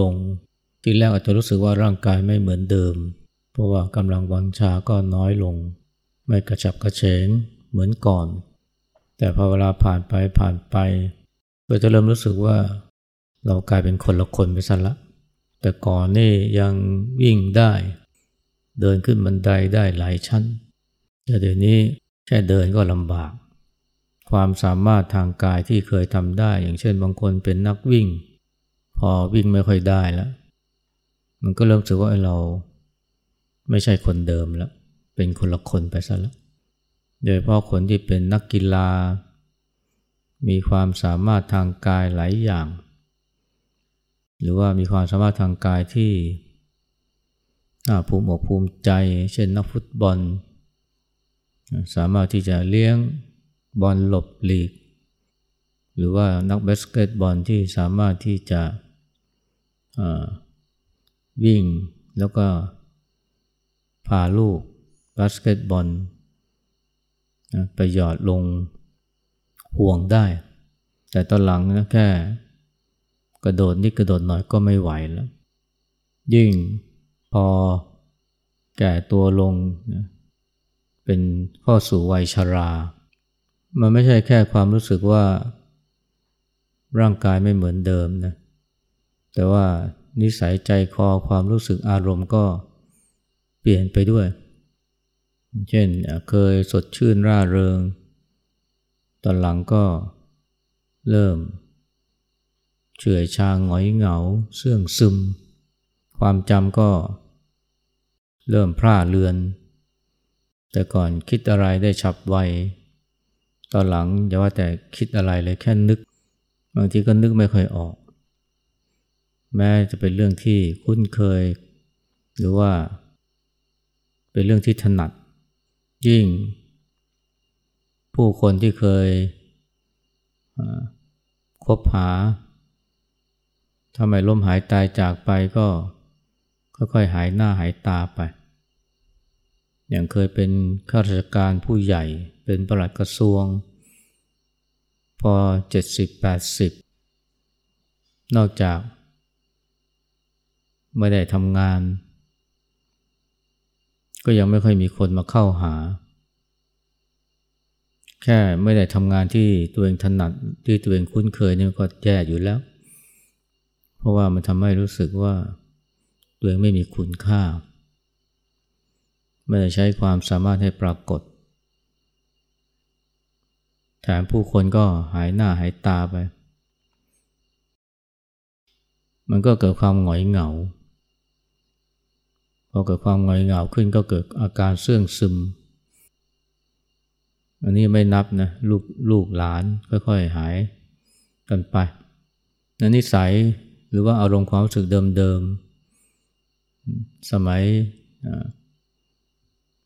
ลง ทีแรกอาจจะรู้สึกว่าร่างกายไม่เหมือนเดิม เพราะว่ากำลังวังชาก็น้อยลง ไม่กระฉับกระเฉงเหมือนก่อน แต่พอเวลาผ่านไปผ่านไป ก็จะเริ่มรู้สึกว่าเรากลายเป็นคนละคนไปซะละ แต่ก่อนนี่ยังวิ่งได้ เดินขึ้นบันไดได้หลายชั้น แต่เดี๋ยวนี้แค่เดินก็ลำบาก ความสามารถทางกายที่เคยทำได้ อย่างเช่นบางคนเป็นนักวิ่ง พอวิ่งไม่ค่อยได้แล้ว มันก็เริ่มรู้สึกว่าเราไม่ใช่คนเดิมแล้ว เป็นคนละคนไปซะแล้ว โดยเฉพาะคนที่เป็นนักกีฬา มีความสามารถทางกายหลายอย่าง หรือว่ามีความสามารถทางกายที่ภูมิอกภูมิใจ เช่นนักฟุตบอล สามารถที่จะเลี้ยงบอลหลบหลีก หรือว่านักบาสเกตบอลที่สามารถที่จะ วิ่งแล้วก็พาลูกบาสเกตบอลไปหยอดลงห่วงได้ แต่ตอนหลังนะแค่กระโดดนิดกระโดดหน่อยก็ไม่ไหวแล้ว ยิ่งพอแก่ตัวลงนะเป็นข้อสู่วัยชรา มันไม่ใช่แค่ความรู้สึกว่าร่างกายไม่เหมือนเดิมนะแแต่ว่านิสัยใจคอความรู้สึกอารมณ์ก็เปลี่ยนไปด้วย เช่นเคยสดชื่นร่าเริง ตอนหลังก็เริ่มเฉื่อยชาหงอยเหงา เสื่องซึม ความจำก็เริ่มพร่าเลือน แต่ก่อนคิดอะไรได้ฉับไว ตอนหลังอย่าว่าแต่คิดอะไรเลยแค่นึก บางทีก็นึกไม่ค่อยออก แม้จะเป็นเรื่องที่คุ้นเคย หรือว่า เป็นเรื่องที่ถนัด ยิ่ง ผู้คนที่เคยคบหาทำไมล้มหายตายจากไปก็ค่อยๆหายหน้าหายตาไป อย่างเคยเป็นข้าราชการผู้ใหญ่ เป็นประหลัดกระทรวง พอเจ็ดสิบแปดสิบนอกจาก ไม่ได้ทำงาน ก็ยังไม่ค่อยมีคนมาเข้าหา แค่ไม่ได้ทำงานที่ตัวเองถนัดที่ตัวเองคุ้นเคยนี่ก็แย่อยู่แล้ว เพราะว่ามันทำให้รู้สึกว่า ตัวเองไม่มีคุณค่า ไม่ได้ใช้ความสามารถให้ปรากฏแถมผู้คนก็หายหน้าหายตาไป มันก็เกิดความหงอยเหงา พอเกิดความงอยเหงาขึ้นก็เกิดอาการเสื่องซึม อันนี้ไม่นับนะลูกลูกหลานค่อยๆหายกันไปนนิสัยหรือว่าอารมณ์ความรู้สึกเดิมๆ สมัย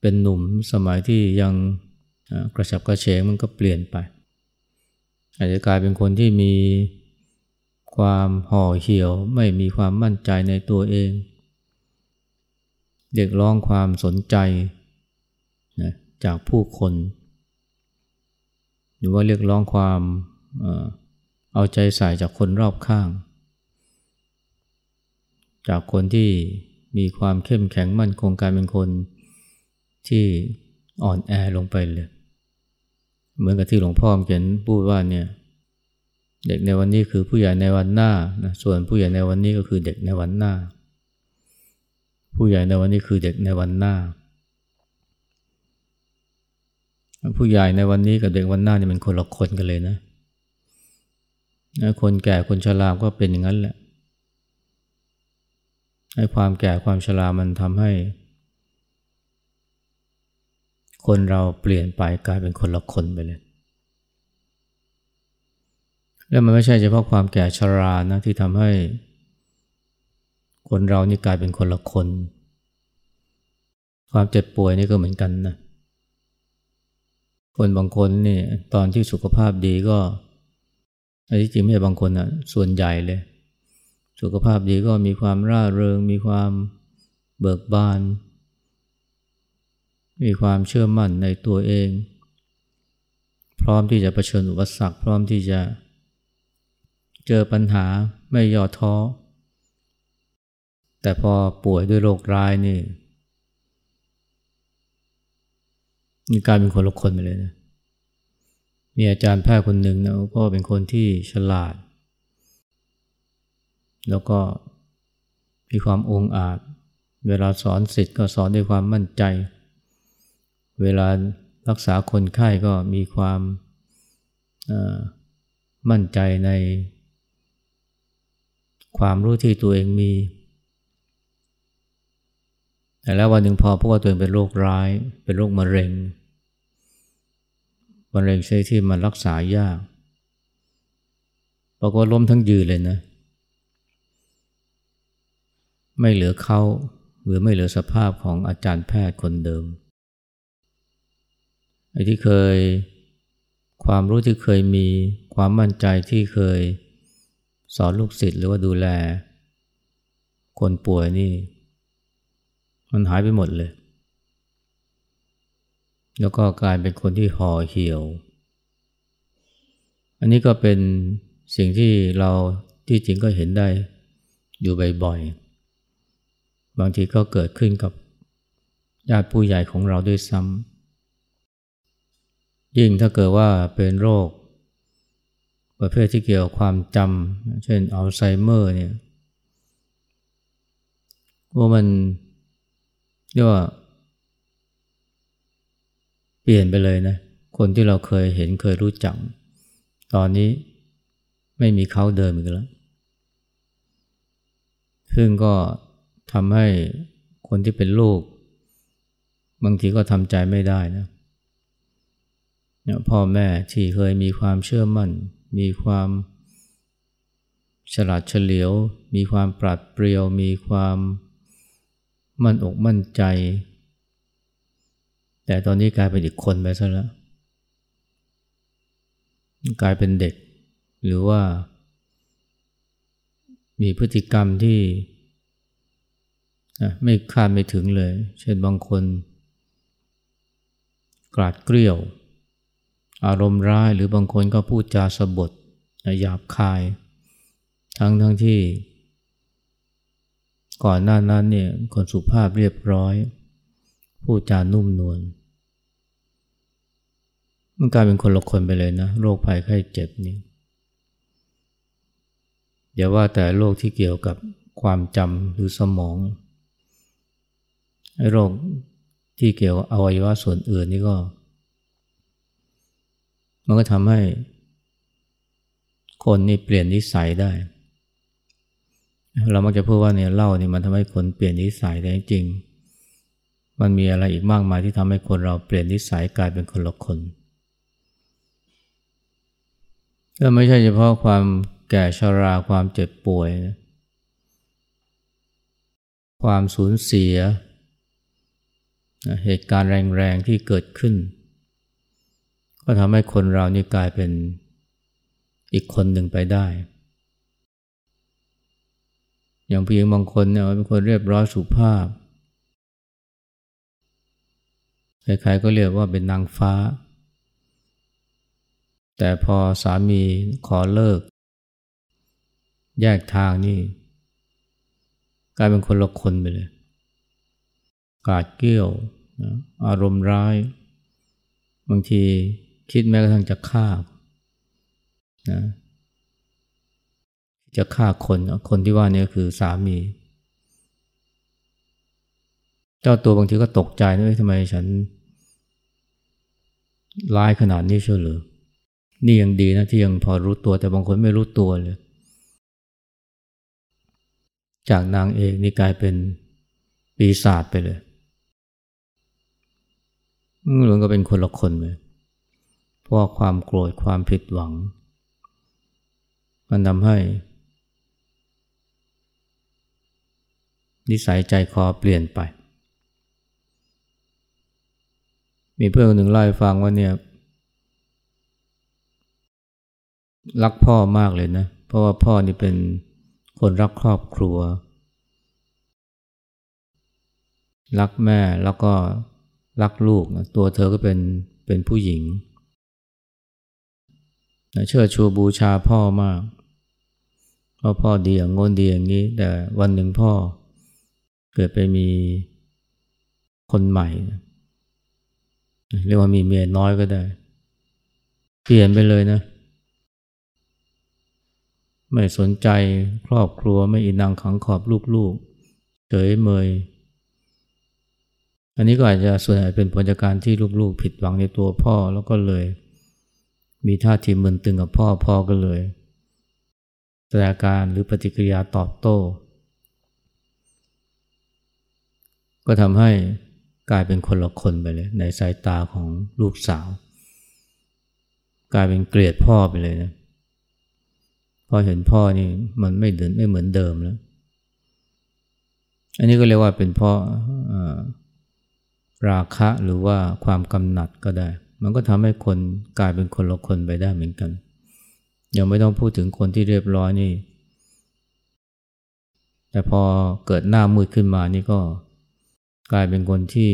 เป็นหนุ่มสมัยที่ยังกระฉับกระเฉงมันก็เปลี่ยนไป อาจจะกลายเป็นคนที่มีความห่อเหี่ยวไม่มีความมั่นใจในตัวเอง เรียกร้องความสนใจนะจากผู้คน หรือว่าเรียกร้องความเอาใจใส่จากคนรอบข้าง จากคนที่มีความเข้มแข็งมั่นคงกลายเป็นคนที่อ่อนแอลงไปเลย เหมือนกับที่หลวงพ่อเขียนพูดว่าเนี่ยเด็กในวันนี้คือผู้ใหญ่ในวันหน้านะส่วนผู้ใหญ่ในวันนี้ก็คือเด็กในวันหน้า ผู้ใหญ่ในวันนี้คือเด็กในวันหน้า ผู้ใหญ่ในวันนี้กับเด็กวันหน้าเนี่ยมันคนละคนกันเลยนะคนแก่คนชราก็เป็นอย่างนั้นแหละให้ความแก่ความชรามันทำให้ คนเราเปลี่ยนไปกลายเป็นคนละคนไปเลย แล้วมันไม่ใช่เฉพาะความแก่ชรานะที่ทำให้ คนเรานี่กลายเป็นคนละคน ความเจ็บป่วยนี่ก็เหมือนกันนะ คนบางคนนี่ตอนที่สุขภาพดีก็อันที่จริงไม่ใช่บางคนนะส่วนใหญ่เลย สุขภาพดีก็มีความร่าเริง มีความเบิกบาน มีความเชื่อมั่นในตัวเอง พร้อมที่จะะเผชิญอุปสรรค พร้อมที่จะเจอปัญหาไม่ย่อท้อ แต่พอป่วยด้วยโรคร้ายนี่นี่กลายเป็นคนละคนไปเลยนะ มีอาจารย์แพทย์คนหนึ่งนะก็เป็นคนที่ฉลาด แล้วก็มีความองอาจ เวลาสอนสิทธิ์ก็สอนด้วยความมั่นใจ เวลารักษาคนไข้ก็มีความมั่นใจในความรู้ที่ตัวเองมี แต่แล้ววันหนึ่งพอพวกตัวเองเป็นโรคร้าย เป็นโรคมะเร็งมะเร็งใช้ที่มันรักษายากปรากฏล้มทั้งยืนเลยนะ ไม่เหลือเขาหรือไม่เหลือสภาพของอาจารย์แพทย์คนเดิมไอ้ที่เคยความรู้ที่เคยมีความมั่นใจที่เคยสอนลูกศิษย์หรือว่าดูแล คนป่วยนี่ มันหายไปหมดเลย แล้วก็กลายเป็นคนที่ห่อเหี่ยว อันนี้ก็เป็นสิ่งที่เราที่จริงก็เห็นได้อยู่บ่อยๆ บางทีก็เกิดขึ้นกับญาติผู้ใหญ่ของเราด้วยซ้ำ ยิ่งถ้าเกิดว่าเป็นโรค ประเภทที่เกี่ยวกับความจำ เช่นอัลไซเมอร์เนี่ยว่ามัน เรียกว่าเปลี่ยนไปเลยนะ คนที่เราเคยเห็นเคยรู้จัก ตอนนี้ไม่มีเขาเดิมอีกแล้ว ซึ่งก็ทำให้คนที่เป็นลูก บางทีก็ทำใจไม่ได้นะพ่อแม่ที่เคยมีความเชื่อมั่น มีความฉลาดเฉลียว มีความปราดเปรียว มีความ มั่นอกมั่นใจ แต่ตอนนี้กลายเป็นอีกคนไปซะแล้ว กลายเป็นเด็ก หรือว่า มีพฤติกรรมที่ไม่คาดไม่ถึงเลย เช่นบางคน กราดเกลียว อารมณ์ร้ายหรือบางคนก็พูดจาสบทหยาบคาย ทั้งทั้งที่ ก่อนหน้านั้นเนี่ยคนสุภาพเรียบร้อยพูดจานุ่มนวลมันกลายเป็นคนละคนไปเลยนะ โรคภัยไข้เจ็บนี่อย่าว่าแต่โรคที่เกี่ยวกับความจำหรือสมองโรคที่เกี่ยวกับอวัยวะส่วนอื่นนี่ก็ มันก็ทำให้คนนี่เปลี่ยนนิสัยได้ เรามักจะพูดว่าเนี่ยเล่าเนี่ยมันทำให้คนเปลี่ยนนิสัยแต่จริง มันมีอะไรอีกมากมายที่ทำให้คนเราเปลี่ยนนิสัยกลายเป็นคนละคนก็ไม่ใช่เฉพาะความแก่ชราความเจ็บป่วยนะความสูญเสีย เหตุการณ์แรงๆที่เกิดขึ้น ก็ทำให้คนเรานี่กลายเป็นอีกคนหนึ่งไปได้ อย่างผู้หญิงบางคนเนี่ยเป็นคนเรียบร้อยสุภาพใครๆก็เรียกว่าเป็นนางฟ้า แต่พอสามีขอเลิก แยกทางนี่กลายเป็นคนละคนไปเลย กาดเกี้ยว อารมณ์ร้าย บางทีคิดแม้กระทั่งจะฆ่านะ จะฆ่าคนคนที่ว่านี่คือสามี เจ้าตัวบางทีก็ตกใจนะทำไมฉันร้ายขนาดนี้เชียวหรือ นี่ยังดีนะที่ยังพอรู้ตัวแต่บางคนไม่รู้ตัวเลย จากนางเอกนี่กลายเป็นปีศาจไปเลยหลวงก็เป็นคนละคนเลยเพราะความโกรธความผิดหวัง มันทำให้ นิสัยใจคอเปลี่ยนไป มีเพื่อนหนึ่งเล่าให้ฟังว่าเนี่ยรักพ่อมากเลยนะ เพราะว่าพ่อนี่เป็นคนรักครอบครัว รักแม่แล้วก็รักลูกนะตัวเธอก็เป็นเป็นผู้หญิงเชิดชูบูชาพ่อมาก เพราะพ่อดีอย่างงนดีอย่างนี้ แต่วันหนึ่งพ่อ เกิดไปมีคนใหม่ เรียกว่ามีเมียน้อยก็ได้ เปลี่ยนไปเลยนะ ไม่สนใจครอบครัวไม่อินังขังขอบลูกๆเฉยเมย อันนี้ก็อาจจะส่วนใหญ่เป็นผลจากการที่ลูกๆ ผิดหวังในตัวพ่อแล้วก็เลย มีท่าทีมึนตึงกับพ่อพ่อก็เลยแสดงการหรือปฏิกิริยาตอบโต้ ก็ทำให้กลายเป็นคนละคนไปเลย ในสายตาของลูกสาว กลายเป็นเกลียดพ่อไปเลยนะพอเห็นพ่อนี่มันไม่เดินไม่เหมือนเดิมแล้ว อันนี้ก็เรียกว่าเป็นเพ่อราคะหรือว่าความกำหนัดก็ได้ มันก็ทำให้คนกลายเป็นคนละคนไปได้เหมือนกัน ยังไม่ต้องพูดถึงคนที่เรียบร้อยนี่ แต่พอเกิดหน้ามืดขึ้นมานี่ก็ กลายเป็นคนที่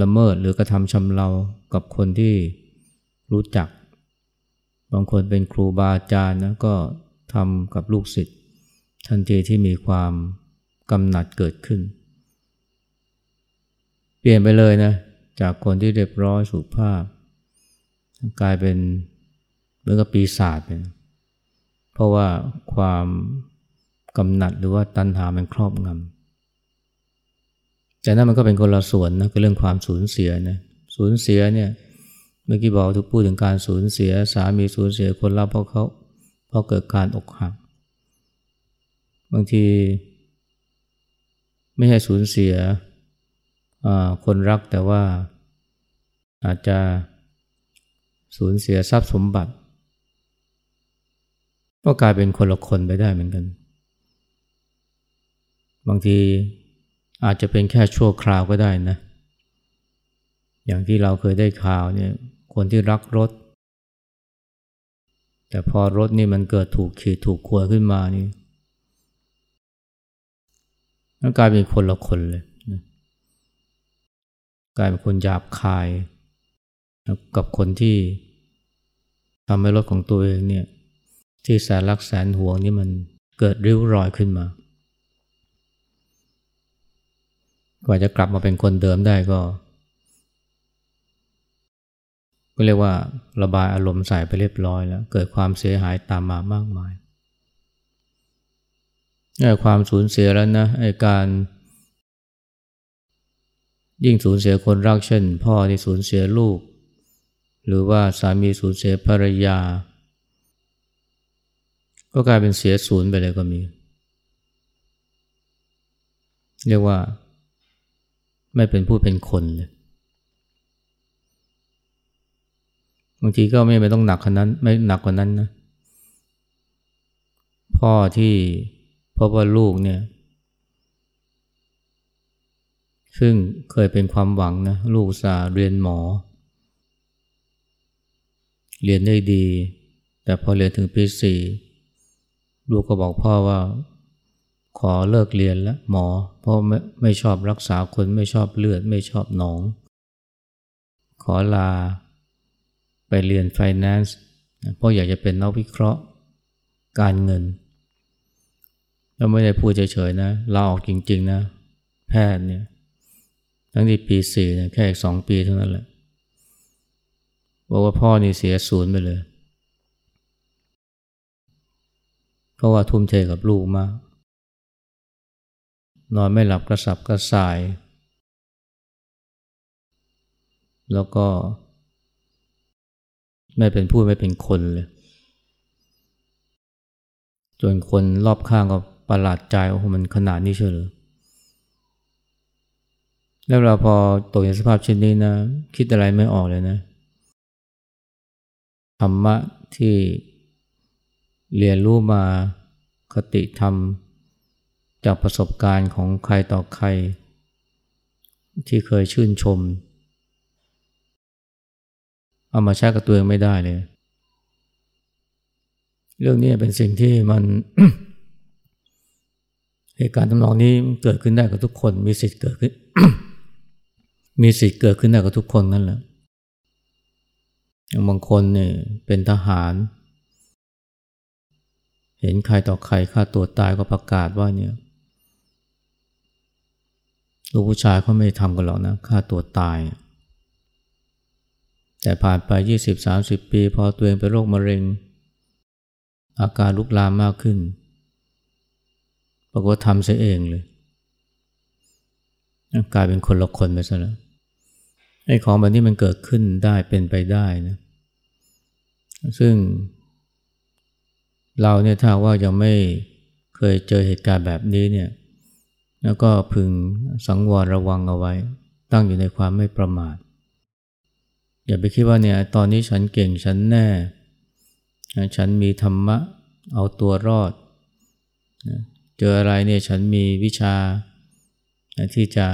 ละเมิดหรือกระทำชำเรากับคนที่รู้จัก บางคนเป็นครูบาอาจารย์นะก็ทำกับลูกศิษย์ทันทีที่มีความกำหนัดเกิดขึ้น เปลี่ยนไปเลยนะ จากคนที่เรียบร้อยสุภาพ กลายเป็นเหมือนกับปีศาจไปเพราะว่าความ กำหนัดหรือว่าตัณหามันครอบงำแต่นั้นมันก็เป็นคนละส่วนนะก็เรื่องความสูญเสียนะสูญเสียเนี่ยเมื่อกี้บอกทุกพูดถึงการสูญเสียสามีสูญเสียคนรักเพราะเขาเพราะเกิดการอกหัก บางทีไม่ใช่สูญเสียคนรักแต่ว่าอาจจะสูญเสียทรัพย์สมบัติ ก็กลายเป็นคนละคนไปได้เหมือนกัน บางทีอาจจะเป็นแค่ชั่วคราวก็ได้นะ อย่างที่เราเคยได้ข่าวเนี่ย คนที่รักรถ แต่พอรถนี่มันเกิดถูกขีดถูกขวขึ้นมานี่กลายเป็นคนละคนเลยกลายเป็นคนหยาบคาย กับคนที่ทำให้รถของตัวเองเนี่ย ที่แสนรักแสนห่วงนี่มันเกิดริ้วรอยขึ้นมา กว่าจะกลับมาเป็นคนเดิมได้ก็ก็เรียกว่าระบายอารมณ์ใส่ไปเรียบร้อยแล้ว เกิดความเสียหายตามมามากมายไอ้ความสูญเสียแล้วนะไอ้การ ยิ่งสูญเสียคนรักเช่น พ่อที่สูญเสียลูก หรือว่าสามีสูญเสียภรรยา ก็กลายเป็นเสียศูนย์ไปเลยก็มี เรียกว่า ไม่เป็นผู้เป็นคนเลยบางทีก็ไม่ไม่ต้องหนักขนาดนั้นไม่หนักกว่านั้นนะพ่อที่พบว่าลูกเนี่ย ซึ่งเคยเป็นความหวังนะลูกสาเรียนหมอ เรียนได้ดี แต่พอเรียนถึงปีสี่ลูกก็บอกพ่อว่า ขอเลิกเรียนแล้วหมอ เพราะไม่ไม่ชอบรักษาคนไม่ชอบเลือดไม่ชอบหนอง ขอลาไปเรียนไฟแนนซ์เพราะอยากจะเป็นนักวิเคราะห์การเงิน แล้วไม่ได้พูดเฉยๆนะลาออกจริงๆนะ แพทย์เนี่ยทั้งที่ปีสี่เนี่ยแค่อีกสองปีเท่านั้นแหละบอกว่าพ่อนี่เสียศูนย์ไปเลย เพราะว่าทุ่มเทกับลูกมาก นอนไม่หลับกระสับกระส่าย แล้วก็ ไม่เป็นผู้ไม่เป็นคนเลยจนคนรอบข้างก็ประหลาดใจว่ามันขนาดนี้เชียวหรือแล้วเราพอตกในสภาพเช่นนี้นะ คิดอะไรไม่ออกเลยนะธรรมะที่เรียนรู้มาคติธรรม จากประสบการณ์ของใครต่อใคร ที่เคยชื่นชม เอามาใช้กับตัวเองไม่ได้เลย เรื่องนี้เป็นสิ่งที่มันเหตุการณ์ทำนองนี้เกิดขึ้นได้กับทุกคน มีสิทธิ์เกิดขึ้น มีสิทธิ์เกิดขึ้นได้กับทุกคนนั่นแหละอย่างบางคนเนี่ยเป็นทหาร เห็นใครต่อใครฆ่าตัวตายก็ประกาศว่าเนี่ย ลูกผู้ชายเขาไม่ทำกันหรอกนะฆ่าตัวตาย แต่ผ่านไป 20-30 ปี พอตัวเองเป็นโรคมะเร็ง อาการลุกลามมากขึ้นปรากฏทำซะเองเลยกลายเป็นคนละคนไปซะแล้วไอ้ของแบบนี้มันเกิดขึ้นได้เป็นไปได้นะซึ่ง เราเนี่ยถ้าว่ายังไม่เคยเจอเหตุการณ์แบบนี้เนี่ย แล้วก็พึงสังวรระวังเอาไว้ ตั้งอยู่ในความไม่ประมาท อย่าไปคิดว่าเนี่ยตอนนี้ฉันเก่งฉันแน่ ฉันมีธรรมะเอาตัวรอด เจออะไรเนี่ยฉันมีวิชาที่จะ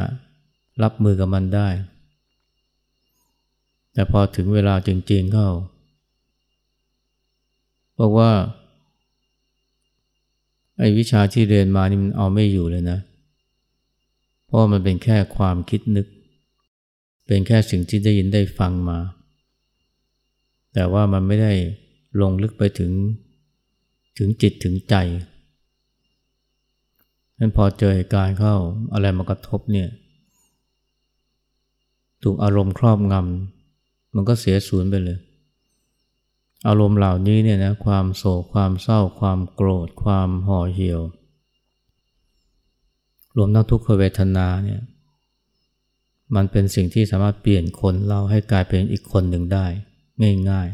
รับมือกับมันได้ แต่พอถึงเวลาจริงๆเข้าบอกว่าไอ้วิชาที่เรียนมานี่มันเอาไม่อยู่เลยนะ เพราะมันเป็นแค่ความคิดนึก เป็นแค่สิ่งที่ได้ยินได้ฟังมา แต่ว่ามันไม่ได้ลงลึกไปถึงถึงจิตถึงใจนั้นพอเจอเหตุการณ์เข้าอะไรมากระทบเนี่ยถูกอารมณ์ครอบงำมันก็เสียสูญไปเลย อารมณ์เหล่านี้เนี่ยนะความโศกความเศร้า ความโกรธ ความห่อเหี่ยว รวมทั้งทุกขเวทนาเนี่ยมันเป็นสิ่งที่สามารถเปลี่ยนคนเราให้กลายเป็นอีกคนหนึ่งได้ ง่าย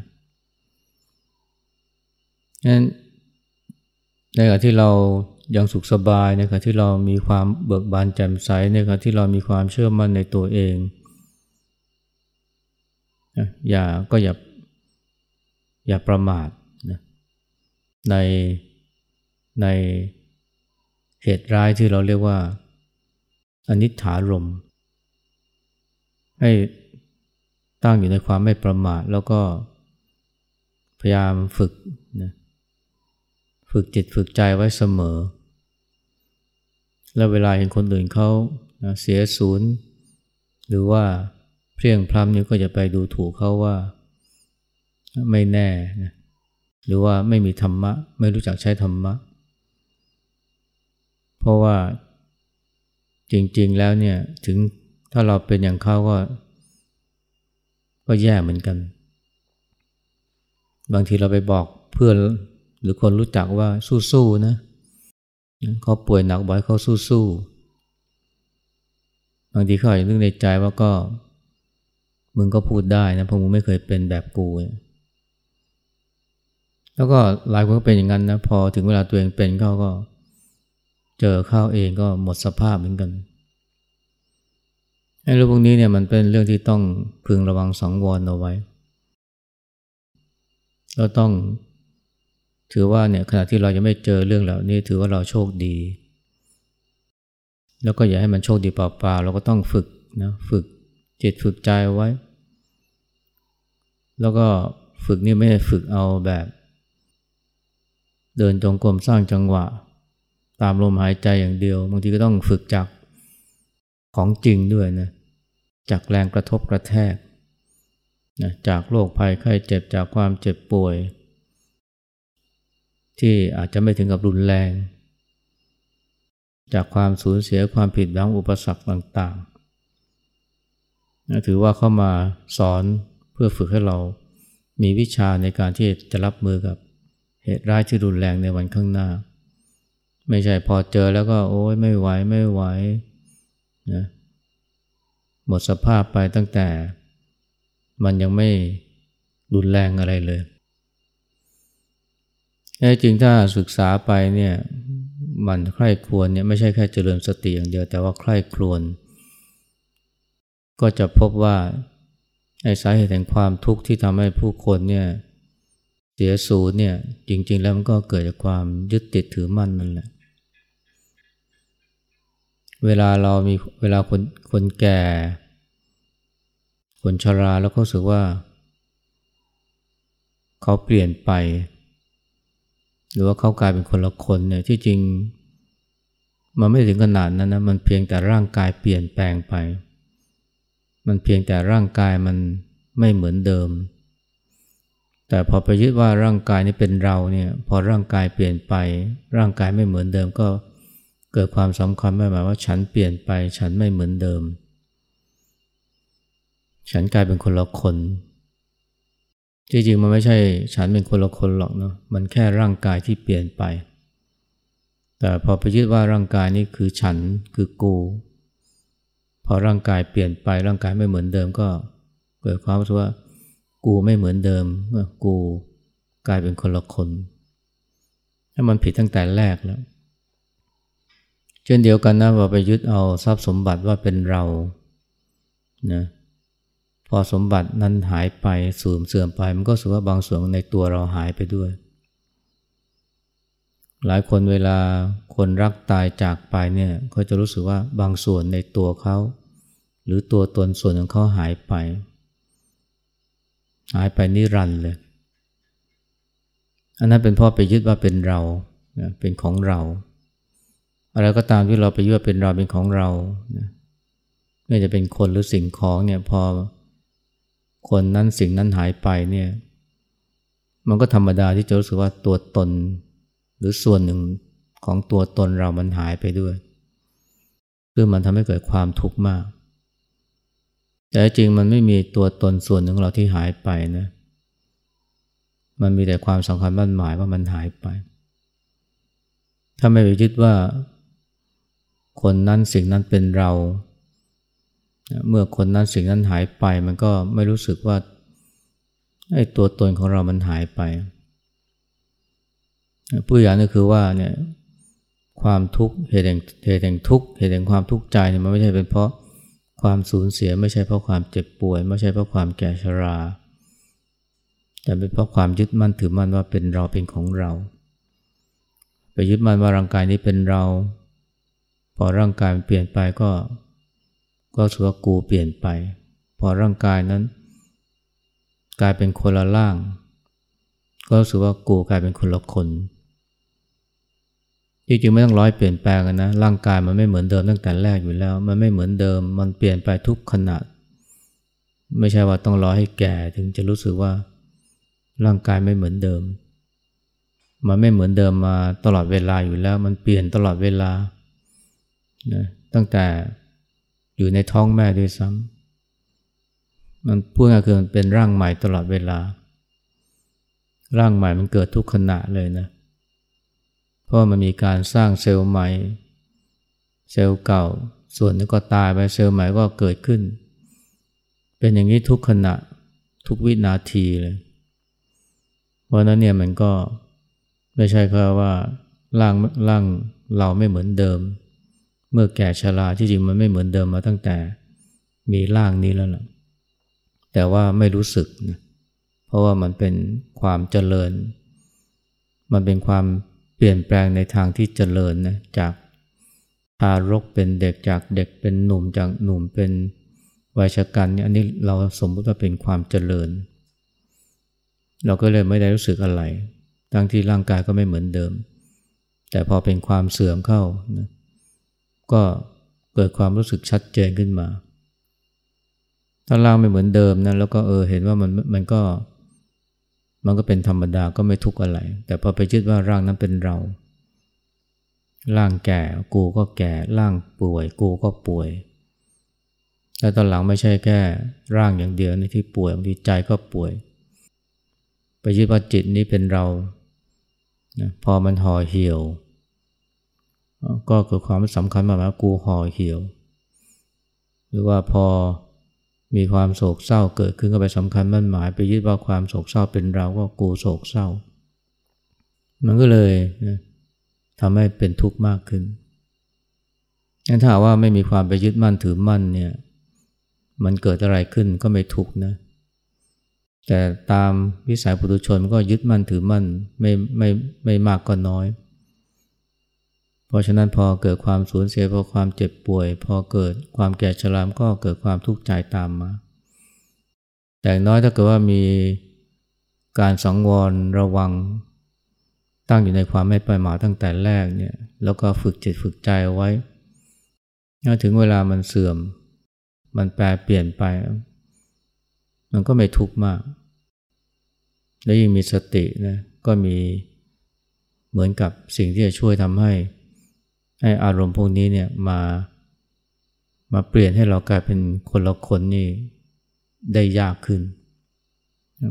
ๆนั้นในขณะที่เรายังสุขสบายในขณะที่เรามีความเบิกบานแจ่มใสในขณะที่เรามีความเชื่อมั่นในตัวเองอย่าก็อย่าอย่าประมาทนะในใน เหตุร้ายที่เราเรียกว่า อนิจฐารมให้ตั้งอยู่ในความไม่ประมาทแล้วก็พยายามฝึกนะฝึกจิตฝึกใจไว้เสมอ แล้วเวลาเห็นคนอื่นเขาเสียศูนย์ หรือว่าเพียงพรำนี่ก็จะไปดูถูกเขาว่าไม่แน่นะหรือว่าไม่มีธรรมะ ไม่รู้จักใช้ธรรมะ เพราะว่าจริงๆแล้วเนี่ยถึงถ้าเราเป็นอย่างเขาก็ ก็แย่เหมือนกัน บางทีเราไปบอกเพื่อนหรือคนรู้จักว่าสู้ๆนะเขาป่วยหนักบ่อยเขาสู้ๆบางทีเขาอาจจะนึกในใจว่าก็ มึงก็พูดได้นะเพราะมึงไม่เคยเป็นแบบกูแล้วก็หลายคนก็เป็นอย่างนั้นนะพอถึงเวลาตัวเองเป็นเขาก็ เจอเข้าเองก็หมดสภาพเหมือนกันไอ้เรื่องพวกนี้เนี่ยมันเป็นเรื่องที่ต้องพึงระวังสังวรเอาไว้เราต้องถือว่าเนี่ยขณะที่เรายังไม่เจอเรื่องเหล่านี้ถือว่าเราโชคดี แล้วก็อย่าให้มันโชคดีเปล่าๆเราก็ต้องฝึกนะฝึกจิตฝึกใจไว้ แล้วก็ฝึกนี่ไม่ได้ฝึกเอาแบบ เดินจงกรมสร้างจังหวะ ตามลมหายใจอย่างเดียว บางทีก็ต้องฝึกจากของจริงด้วยนะจากแรงกระทบกระแทกนะจากโรคภัยไข้เจ็บจากความเจ็บป่วย ที่อาจจะไม่ถึงกับรุนแรง จากความสูญเสียความผิดหวังอุปสรรคต่างๆถือว่าเข้ามาสอนเพื่อฝึกให้เรามีวิชาในการที่จะรับมือกับเหตุร้ายที่รุนแรงในวันข้างหน้า ไม่ใช่พอเจอแล้วก็โอ้ยไม่ไหวไม่ไหวนะหมดสภาพไปตั้งแต่ มันยังไม่รุนแรงอะไรเลยแท้จริงถ้าศึกษาไปเนี่ยมันใคร่ครวญเนี่ยไม่ใช่แค่เจริญสติอย่างเดียว แต่ว่าใคร่ครวญก็จะพบว่าไอ้สาเหตุแห่งความทุกข์ที่ทำให้ผู้คนเนี่ยเสียสูญเนี่ยจริง ๆ แล้วมันก็เกิดจากความยึดติดถือมั่นนั่นแหละ เวลาเรามีเวลาคนคนแก่ คนชราแล้วเขาสึกว่า เขาเปลี่ยนไป หรือว่าเขากลายเป็นคนละคนเนี่ยที่จริง มันไม่ถึงขนาดนั้นนะมันเพียงแต่ร่างกายเปลี่ยนแปลงไป มันเพียงแต่ร่างกายมันไม่เหมือนเดิม แต่พอไปยึดว่าร่างกายนี้เป็นเราเนี่ย พอร่างกายเปลี่ยนไป ร่างกายไม่เหมือนเดิมก็เเกิดความสำคัญไม่หมายว่าฉันเปลี่ยนไปฉันไม่เหมือนเดิม ฉันกลายเป็นคนละคนจริงๆมันไม่ใช่ฉันเป็นคนละคนหรอกเนาะมันแค่ร่างกายที่เปลี่ยนไป แต่พอไปยึดว่าร่างกายนี้คือฉันคือกู พอร่างกายเปลี่ยนไปร่างกายไม่เหมือนเดิมก็เกิดความรู้สึกว่า กูไม่เหมือนเดิมกูกลายเป็นคนละคนถ้ามันผิดตั้งแต่แรกแล้ว เช่นเดียวกันนะว่าไปยึดเอาทรัพย์สมบัติว่าเป็นเรานะพอสมบัตินั้นหายไปสูญเสื่อมไป มันก็สึกว่าบางส่วนในตัวเราหายไปด้วย หลายคนเวลาคนรักตายจากไปเนี่ยเขาจะรู้สึกว่าบางส่วนในตัวเขาหรือตัวตนส่วนของเขาหายไป หายไปนิรันด์เลยอันนั้นเป็นพราะไปยึดว่าเป็นเราเป็นของเรา อะไรก็ตามที่เราไปยึดว่าเป็นเราเป็นของเราไม่จะเป็นคนหรือสิ่งของเนี่ยพอคนนั้นสิ่งนั้นหายไปเนี่ย มันก็ธรรมดาที่จะรู้สึกว่าตัวตน หรือส่วนหนึ่งของตัวตนเรามันหายไปด้วยคือมันทำให้เกิดความทุกข์มาก แต่จริงมันไม่มีตัวตนส่วนหนึ่งเราที่หายไปนะ มันมีแต่ความสำคัญมั่นหมายว่ามันหายไป ถ้าไม่ไปยึดว่า คนนั้นสิ่งนั้นเป็นเรา เมื่อคนนั้นสิ่งนั้นหายไป มันก็ไม่รู้สึกว่าไอ้ตัวตนของเรามันหายไปผู้อย่างนี่คือว่าเนี่ยความทุกข์เหตุแห่งเหตุแห่งทุกข์เหตุแห่งความทุกข์ใจเนี่ยมันไม่ใช่เป็นเพราะความสูญเสียไม่ใช่เพราะความเจ็บป่วย ไม่ใช่เพราะความแก่ชราแต่เป็นเพราะความยึดมั่นถือมั่นว่าเป็นเราเป็นของเรา ไปยึดมั่นว่าร่างกายนี้เป็นเรา พอร่างกายมันเปลี่ยนไปก็ก็รู้สึกว่ากูเปลี่ยนไป พอร่างกายนั้น กลายเป็นคนละร่าง ก็รู้สึกว่ากูกลายเป็นคนละคนจริงๆไม่ต้องร้อยเปลี่ยนแปลงกันนะร่างกายมันไม่เหมือนเดิมตั้งแต่แรกอยู่แล้ว มันไม่เหมือนเดิม มันเปลี่ยนไปทุกขณะไม่ใช่ว่าต้องรอให้แก่ถึงจะรู้สึกว่า ร่างกายไม่เหมือนเดิม มันไม่เหมือนเดิมมาตลอดเวลาอยู่แล้ว มันเปลี่ยนตลอดเวลา นะตั้งแต่อยู่ในท้องแม่ด้วยซ้ำมันพูดง่ายคือมันเป็นร่างใหม่ตลอดเวลา ร่างใหม่มันเกิดทุกขณะเลยนะ เพราะมันมีการสร้างเซลล์ใหม่ เซลล์เก่า ส่วนนึงก็ตายไปเซลล์ใหม่ก็เกิดขึ้น เป็นอย่างนี้ทุกขณะทุกวินาทีเลยเพราะนั้นเนี่ยมันก็ไม่ใช่แค่ว่าร่างร่างเราไม่เหมือนเดิม เมื่อแก่ชราที่จริงมันไม่เหมือนเดิมมาตั้งแต่มีร่างนี้แล้วล่ะ แต่ว่าไม่รู้สึกนะเพราะว่ามันเป็นความเจริญ มันเป็นความเปลี่ยนแปลงในทางที่เจริญนะจากทารกเป็นเด็กจากเด็กเป็นหนุ่มจากหนุ่มเป็นวัยชกันเนี่ยอันนี้เราสมมติว่าเป็นความเจริญ เราก็เลยไม่ได้รู้สึกอะไร ทั้งที่ร่างกายก็ไม่เหมือนเดิม แต่พอเป็นความเสื่อมเข้านะ ก็เกิดความรู้สึกชัดเจนขึ้นมาถ้าร่างไม่เหมือนเดิมนะแล้วก็เออเห็นว่ามันมันก็ มันก็เป็นธรรมดาก็ไม่ทุกข์อะไร แต่พอไปยึดว่าร่างนั้นเป็นเรา ร่างแก่กูก็แก่ร่างป่วย กูก็ป่วยแล้วตอนหลังไม่ใช่แค่ร่างอย่างเดียวในที่ป่วยบางทีใจก็ป่วย ไปยึดว่าจิตนี้เป็นเรานะพอมันห่อเหี่ยว ก็เกิดความสำคัญมากว่ากูห่อเหี่ยว หรือว่าพอมีความโศกเศร้าเกิดขึ้นก็ไปสำคัญมั่นหมาย ไปยึดว่าความโศกเศร้าเป็นเราก็กูโศกเศร้า มันก็เลยนะทำให้เป็นทุกข์มากขึ้นงั้นถ้าว่าไม่มีความไปยึดมั่นถือมั่นเนี่ย มันเกิดอะไรขึ้นก็ไม่ทุกข์นะ แต่ตามวิสัยปุถุชนก็ยึดมั่นถือมั่นไม่ไม่ไม่มากก็น้อย เพราะฉะนั้นพอเกิดความสูญเสียพอความเจ็บป่วย พอเกิดความแก่ชรามก็เกิดความทุกข์ใจตามมา แต่น้อยถ้าเกิดว่ามีการสังวรระวัง ตั้งอยู่ในความไม่ประมาทตั้งแต่แรกเนี่ยแล้วก็ฝึกจิตฝึกใจเอาไว้ถึงเวลามันเสื่อม มันแปลเปลี่ยนไป มันก็ไม่ทุกข์มาก แล้วยิ่งมีสตินะก็มีเหมือนกับสิ่งที่จะช่วยทำให้ ให้อารมณ์พวกนี้เนี่ยมามาเปลี่ยนให้เรากลายเป็นคนละคนนี่ได้ยากขึ้น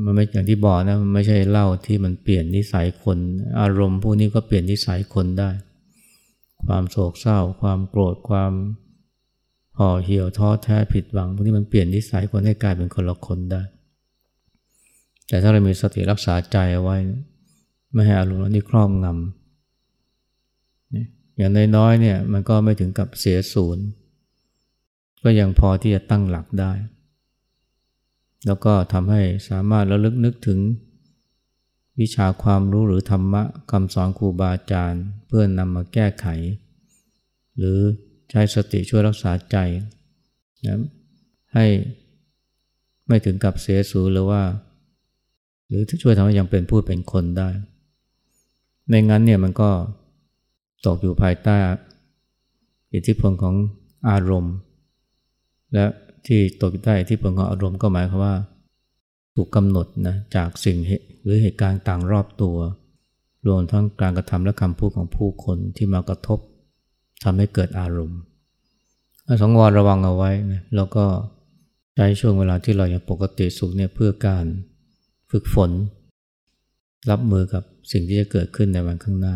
มันไม่อย่างที่บอกนะมันไม่ใช่เล่าที่มันเปลี่ยนนิสัยคน อารมณ์พวกนี้ก็เปลี่ยนนิสัยคนได้ ความโศกเศร้า ความโกรธความห่อเหี่ยวท้อแท้ผิดหวังพวกนี้มันเปลี่ยนนิสัยคนให้กลายเป็นคนละคนได้ แต่ถ้าเรามีสติรักษาใจเอาไว้ ไม่ให้อารมณ์นี้ครอบงำ อย่างน้อยๆเนี่ยมันก็ไม่ถึงกับเสียศูนย์ ก็ยังพอที่จะตั้งหลักได้ แล้วก็ทำให้สามารถระลึกนึกถึง วิชาความรู้หรือธรรมะคำสอนครูบาอาจารย์ เพื่อนำมาแก้ไข หรือใช้สติช่วยรักษาใจนะให้ไม่ถึงกับเสียสูญหรือว่า หรือช่วยทำให้ยังเป็นผู้เป็นคนได้ ไม่งั้นเนี่ยมันก็ ตกอยู่ภายใต้อิทธิพลของอารมณ์ และที่ตกใต้ที่ผลของอารมณ์ก็หมายความว่า ถูกกำหนดนะจากสิ่งหรือเหตุการณ์ต่างรอบตัว รวมทั้งการกระทำและคำพูดของผู้คนที่มากระทบทำให้เกิดอารมณ์สองวรระวังเอาไว้นะแล้วก็ใช้ช่วงเวลาที่เรายังปกติสุขเนี่ยเพื่อการฝึกฝน รับมือกับสิ่งที่จะเกิดขึ้นในวันข้างหน้า